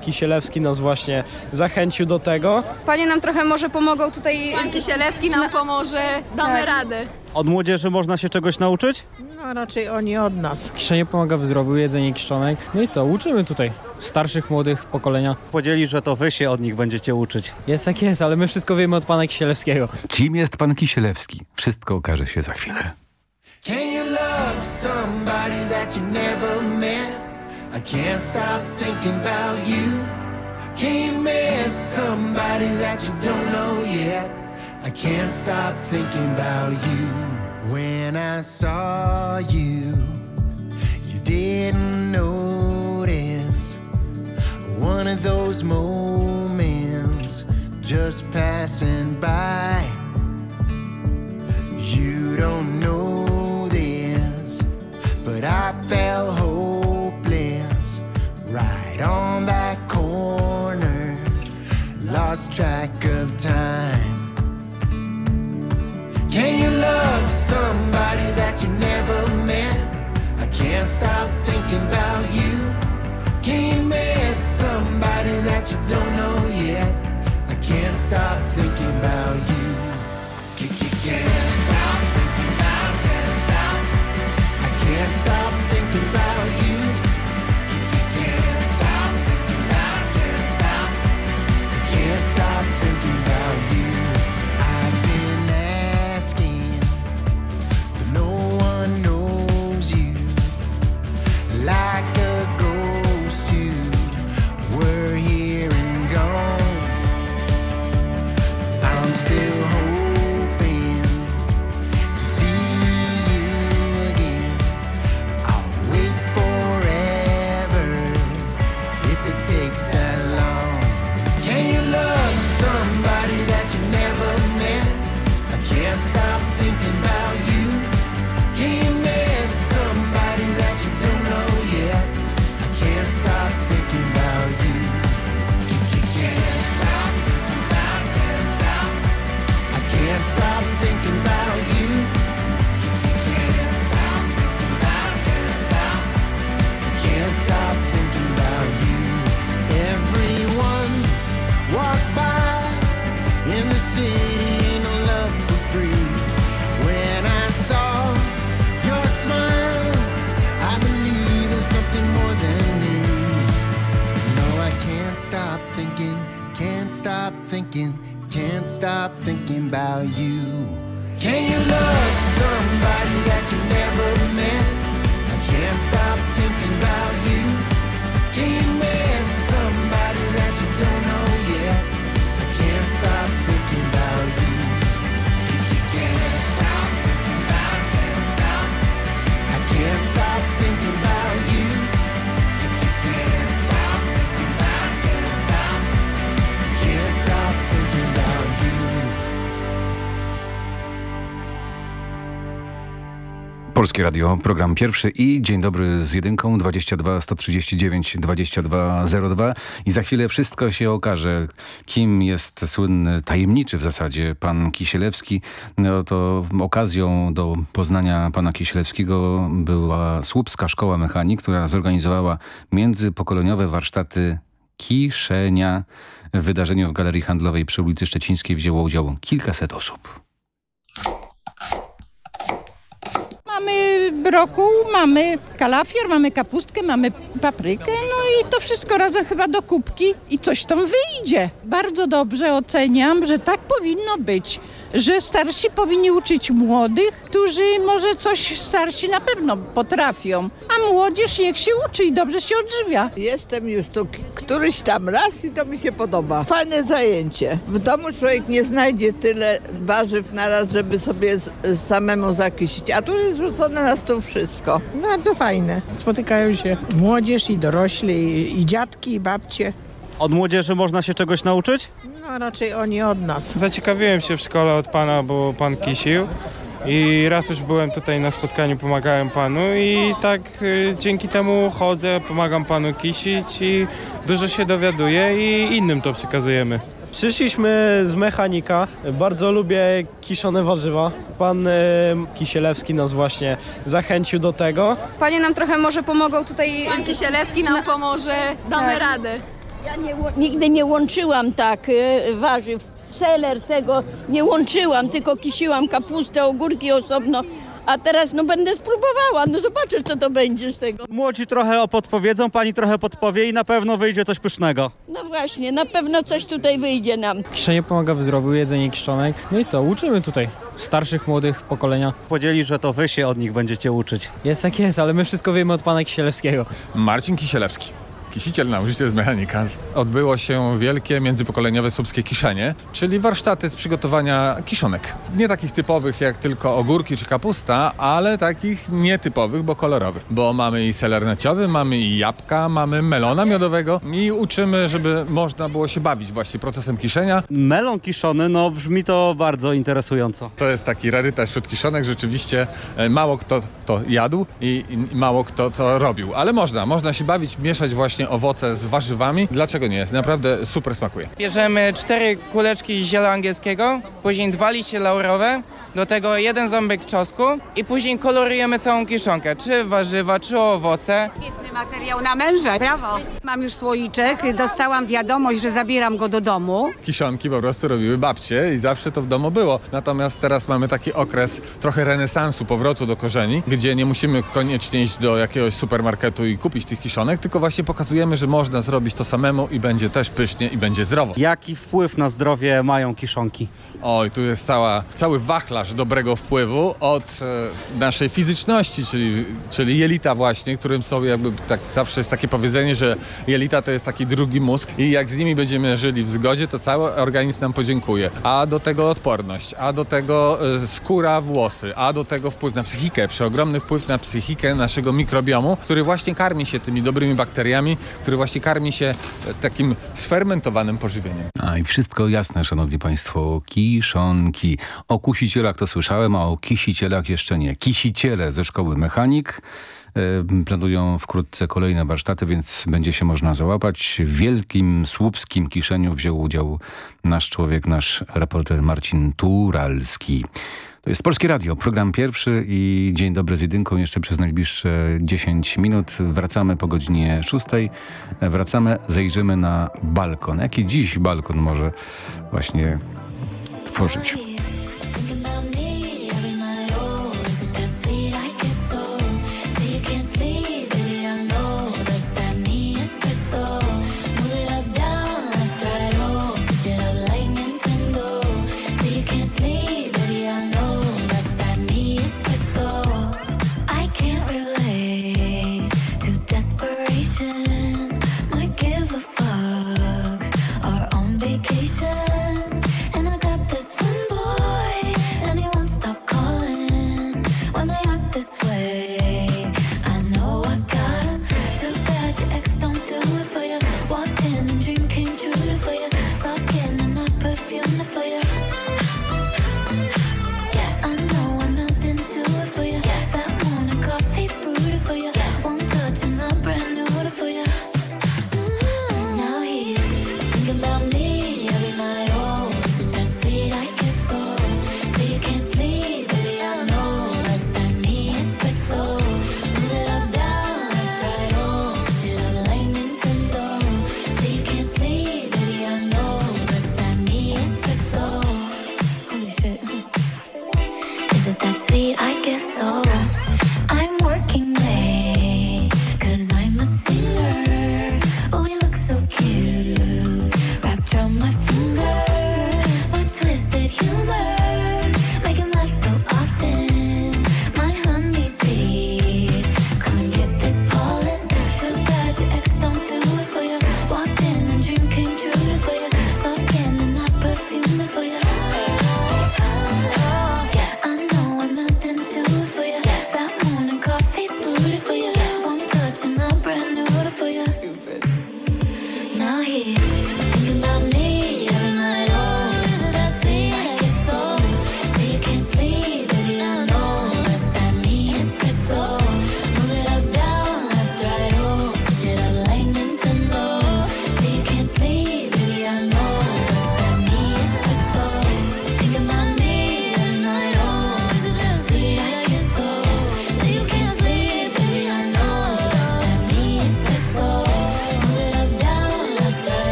Kisielewski nas właśnie zachęcił do tego. Panie nam trochę może pomogą tutaj. Pan Kisielewski nam pomoże, damy Tak. radę. Od młodzieży można się czegoś nauczyć? No raczej oni od nas. Kiszenie pomaga w zdrowiu, jedzenie kiszonek. No i co, uczymy tutaj starszych, młodych pokolenia. Podzieli, że to wy się od nich będziecie uczyć. Jest tak jest, ale my wszystko wiemy od pana Kisielewskiego. Kim jest pan Kisielewski? Wszystko okaże się za chwilę. Love somebody that you never met? I can't stop thinking about you. Can't miss somebody that you don't know yet? I can't stop thinking about you. When I saw you, you didn't notice one of those moments just passing by. You don't know but I felt hopeless right on that corner. Lost track of time. Can you love somebody that you never met? I can't stop thinking about you. Can you miss somebody that you don't know yet? I can't stop thinking about you. Can't stop Cause Polskie Radio, program pierwszy i dzień dobry z jedynką 22 139 2202 i za chwilę wszystko się okaże, kim jest słynny, tajemniczy w zasadzie pan Kisielewski. No to okazją do poznania pana Kisielewskiego była Słupska Szkoła Mechanik, która zorganizowała międzypokoleniowe warsztaty kiszenia. W wydarzeniu w Galerii Handlowej przy ulicy Szczecińskiej wzięło udział kilkaset osób. Mamy brokuł, mamy kalafior, mamy kapustkę, mamy paprykę, no i to wszystko razem chyba do kubki i coś tam wyjdzie. Bardzo dobrze oceniam, że tak powinno być, że starsi powinni uczyć młodych, którzy może coś starsi na pewno potrafią, a młodzież niech się uczy i dobrze się odżywia. Jestem już tu któryś tam raz i to mi się podoba. Fajne zajęcie. W domu człowiek nie znajdzie tyle warzyw na raz, żeby sobie z, samemu zakisić, a tu jest rzucone na stół wszystko. Bardzo fajne. Spotykają się młodzież i dorośli, i, i dziadki, i babcie. Od młodzieży można się czegoś nauczyć? No raczej oni od nas. Zaciekawiłem się w szkole od pana, bo pan kisił. I raz już byłem tutaj na spotkaniu, pomagałem panu i tak y, dzięki temu chodzę, pomagam panu kisić i dużo się dowiaduję i innym to przekazujemy. Przyszliśmy z mechanika. Bardzo lubię kiszone warzywa. Pan e, Kisielewski nas właśnie zachęcił do tego. Panie nam trochę może pomogą tutaj. Pan Kisielewski nam pomoże, damy Tak. radę. Ja nie, nigdy nie łączyłam tak y, warzyw. Seler tego nie łączyłam, tylko kisiłam kapustę, ogórki osobno. A teraz no będę spróbowała, no zobaczę co to będzie z tego. Młodzi trochę podpowiedzą, pani trochę podpowie i na pewno wyjdzie coś pysznego. No właśnie, na pewno coś tutaj wyjdzie nam. Kiszenie pomaga w zdrowiu, jedzenie kiszonek. No i co, uczymy tutaj starszych, młodych pokolenia. Powiedzieli, że to wy się od nich będziecie uczyć. Jest tak jest, ale my wszystko wiemy od pana Kisielewskiego. Marcin Kisielewski. Kisiciel nauczyciel z mechanika. Odbyło się wielkie międzypokoleniowe słupskie kiszenie, czyli warsztaty z przygotowania kiszonek. Nie takich typowych jak tylko ogórki czy kapusta, ale takich nietypowych, bo kolorowych. Bo mamy i seler naciowy, mamy i jabłka, mamy melona miodowego i uczymy, żeby można było się bawić właśnie procesem kiszenia. Melon kiszony, no brzmi to bardzo interesująco. To jest taki rarytas wśród kiszonek, rzeczywiście e, mało kto to jadł i mało kto to robił. Ale można, można się bawić, mieszać właśnie owoce z warzywami. Dlaczego nie? Naprawdę super smakuje. Bierzemy cztery kuleczki ziela angielskiego, później dwa liście laurowe, do tego jeden ząbek czosnku i później kolorujemy całą kiszonkę, czy warzywa, czy owoce. Świetny materiał na męża, brawo. Mam już słoiczek, dostałam wiadomość, że zabieram go do domu. Kiszonki po prostu robiły babcie i zawsze to w domu było. Natomiast teraz mamy taki okres trochę renesansu, powrotu do korzeni, gdzie nie musimy koniecznie iść do jakiegoś supermarketu i kupić tych kiszonek, tylko właśnie pokazujemy, że można zrobić to samemu i będzie też pysznie i będzie zdrowo. Jaki wpływ na zdrowie mają kiszonki? Oj, tu jest cała, cały wachlarz dobrego wpływu od e, naszej fizyczności, czyli, czyli jelita właśnie, którym są jakby tak zawsze jest takie powiedzenie, że jelita to jest taki drugi mózg i jak z nimi będziemy żyli w zgodzie, to cały organizm nam podziękuje. A do tego odporność, a do tego e, skóra, włosy, a do tego wpływ na psychikę, przeogromny wpływ na psychikę naszego mikrobiomu, który właśnie karmi się tymi dobrymi bakteriami, który właśnie karmi się e, takim sfermentowanym pożywieniem. A i wszystko jasne, szanowni państwo. Kiszonki. O kusicielach to słyszałem, a o kisicielach jeszcze nie. Kisiciele ze szkoły mechanik planują wkrótce kolejne warsztaty, więc będzie się można załapać. W wielkim słupskim kiszeniu wziął udział nasz człowiek, nasz reporter Marcin Turalski. To jest Polskie Radio, program pierwszy i Dzień Dobry z Jedynką jeszcze przez najbliższe 10 minut. Wracamy po godzinie 6. Wracamy, zajrzymy na balkon. Jaki dziś balkon może właśnie tworzyć?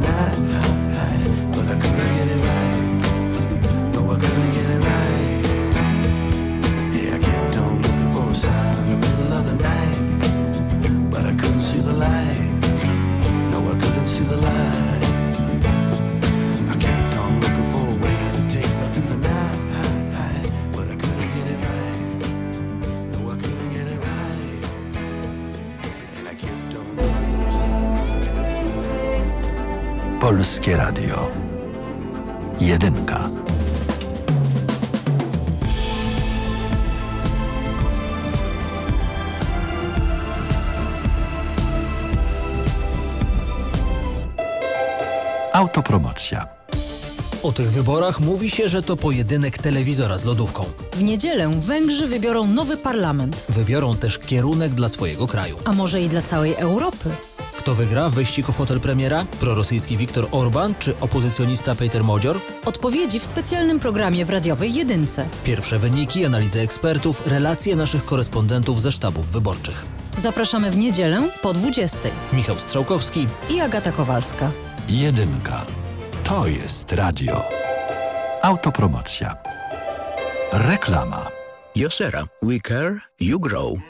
Night, Polskie Radio. Jedynka. Autopromocja. O tych wyborach mówi się, że to pojedynek telewizora z lodówką. W niedzielę Węgrzy wybiorą nowy parlament, Wybiorą też kierunek dla swojego kraju. a może i dla całej Europy. Kto wygra wyścig o fotel premiera? Prorosyjski Viktor Orban czy opozycjonista Peter Modzior? Odpowiedzi w specjalnym programie w radiowej jedynce. Pierwsze wyniki, analizy ekspertów, relacje naszych korespondentów ze sztabów wyborczych. Zapraszamy w niedzielę po 20. Michał Strzałkowski i Agata Kowalska. Jedynka. To jest radio. Autopromocja. Reklama. Josera. We care, you grow.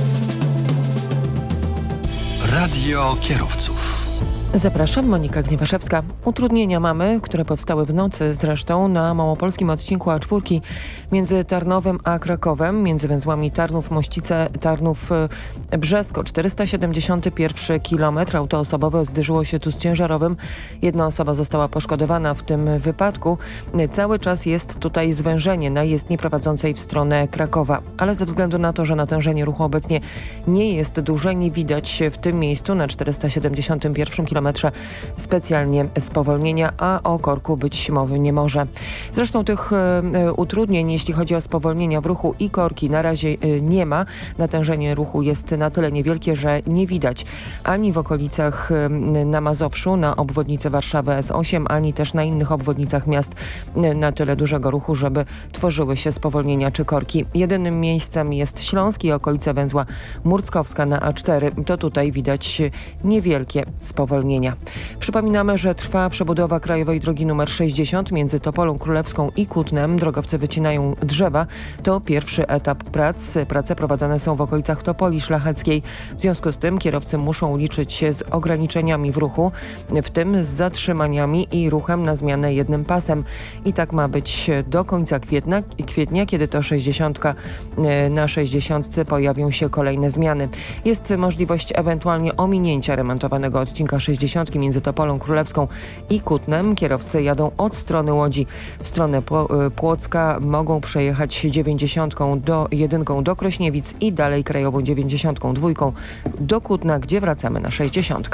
Radio kierowców. Zapraszam, Monika Gniewaszewska. Utrudnienia mamy, które powstały w nocy zresztą na małopolskim odcinku A4 między Tarnowem a Krakowem, między węzłami Tarnów-Mościce, Tarnów-Brzesko. 471 km auto osobowe zderzyło się tu z ciężarowym. Jedna osoba została poszkodowana w tym wypadku. Cały czas jest tutaj zwężenie na jezdni prowadzącej w stronę Krakowa, ale ze względu na to, że natężenie ruchu obecnie nie jest duże, nie widać w tym miejscu na 471 km specjalnie spowolnienia, a o korku być mowy nie może. Zresztą tych e, utrudnień, jeśli chodzi o spowolnienia w ruchu i korki na razie e, nie ma. Natężenie ruchu jest na tyle niewielkie, że nie widać ani w okolicach e, na Mazowszu, na obwodnicy Warszawy S8, ani też na innych obwodnicach miast na tyle dużego ruchu, żeby tworzyły się spowolnienia czy korki. Jedynym miejscem jest Śląski i okolice węzła Murckowska na A4. To tutaj widać niewielkie Przypominamy, że trwa przebudowa krajowej drogi nr 60 między Topolą Królewską i Kutnem. Drogowcy wycinają drzewa. To pierwszy etap prac. Prace prowadzone są w okolicach Topoli Szlacheckiej. W związku z tym kierowcy muszą liczyć się z ograniczeniami w ruchu, w tym z zatrzymaniami i ruchem na zmianę jednym pasem. I tak ma być do końca kwietnia, kwietnia kiedy to 60 na 60 pojawią się kolejne zmiany. Jest możliwość ewentualnie ominięcia remontowanego odcinka 60 między Topolą Królewską i Kutnem. Kierowcy jadą od strony Łodzi w stronę Płocka. Mogą przejechać 90 do 1 do Krośniewic i dalej krajową 92 do Kutna, gdzie wracamy na 60.